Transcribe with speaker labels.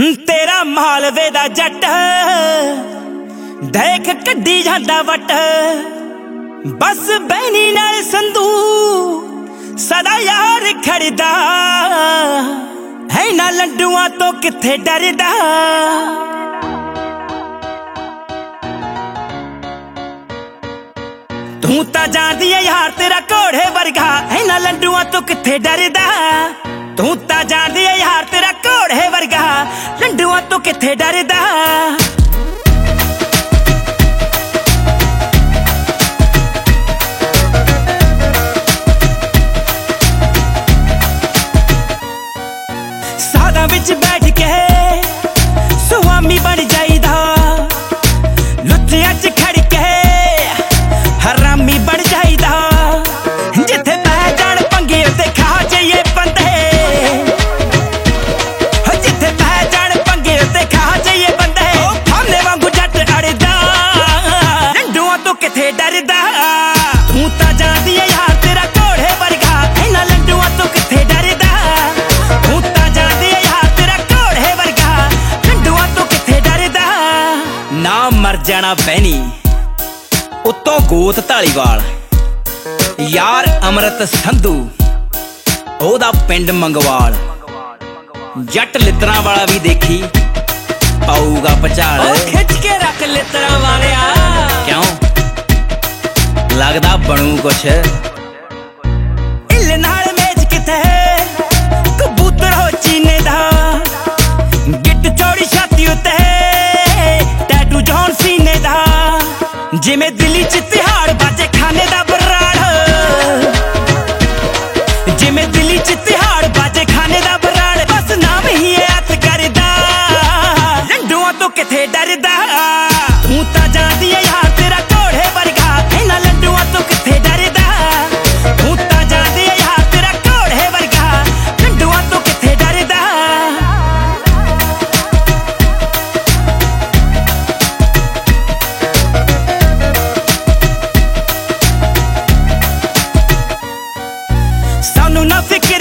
Speaker 1: ਤੇਰਾ ਮਾਲਵੇ ਦਾ ਜੱਟ। ਦੇਖ ਕੱਢੀ ਜਾਂਦਾ ਵਟ। ਬਸ ਬੈਣੀ ਨਾਲ ਸੰਧੂ ਸਦਾ ਯਾਰ ਖੜਦਾ। ਹੈ ਨਾ ਲੰਡੂਆਂ ਤੋਂ ਕਿੱਥੇ ਡਰਦਾ। ਤੂੰ ਤਾਂ ਜਾਣਦੀ ਐ ਯਾਰ ਤੇਰਾ ਘੋੜੇ ਵਰਗਾ। ਹੈ ਨਾ ਲੰਡੂਆਂ ਤੋਂ ਕਿੱਥੇ ਡਰਦਾ। ਤੂੰ ਤਾਂ ਤੋਂ ਕਿੱਥੇ ਡਰਦਾ? ਸਾਦਾ ਵਿੱਚ ਬੈਠ ਕੇ ਸੁਆਮੀ ਬਣ ਜਾਈ। ਡਰਦਾ ਤੂੰ ਤਾਂ ਜਾਣਦੀ ਐ ਯਾਰ, ਤੇਰਾ ਘੋੜੇ ਵਰਗਾ। ਇਹਨਾਂ ਲੰਡੂਆਂ ਤੋਂ ਕਿੱਥੇ ਡਰਦਾ? ਤੂੰ ਤਾਂ ਜਾਣਦੀ ਐ ਯਾਰ, ਤੇਰਾ ਘੋੜੇ ਵਰਗਾ। ਲੰਡੂਆਂ ਤੋਂ ਕਿੱਥੇ ਡਰਦਾ?
Speaker 2: ਨਾ ਮਰ ਜਾਣਾ ਬਹਿਨੀ ਉੱਤੋਂ ਗੋਤ ਢਾਲੀਵਾਲ ਯਾਰ ਅਮਰਤ ਸੰਧੂ, ਉਹਦਾ ਪਿੰਡ ਮੰਗਵਾਲ। ਜੱਟ ਲਿੱਤਰਾਂ ਵਾਲਾ ਵੀ ਦੇਖੀ, ਪਾਊਗਾ ਪਚਾਲ। ਲੱਗਦਾ ਬਣੂ ਕੁਛ। ਇੱਲ
Speaker 1: ਨਾਲ ਮੇਜ ਕਿਤੇ ਕਬੂਤਰ ਹੋ ਚੀਨੇ ਦਾ। ਗਿੱਟ ਚੌੜੀ ਛਾਤੀ ਉੱਤੇ ਟੈਟੂ ਜੌਨ ਸੀਨੇ ਦਾ। ਜਿਵੇਂ ਦਿੱਲੀ ਚ ਤਿਹਾੜ ਬਾਜੇ ਖਾਨੇ ਦਾ ਬਰਾੜ। ਜਿਵੇਂ ਦਿੱਲੀ ਚ ਤਿਹਾੜ ਬਾਜੇ ਖਾਨੇ ਦਾ ਬਰਾੜ। ਬਸ ਨਾਮ ਹੀ ਐਤ ਕਰਦਾ ਲੰਡੂਆਂ ਤੋਂ ਕਿਥੇ ਡਰਦਾ? nothing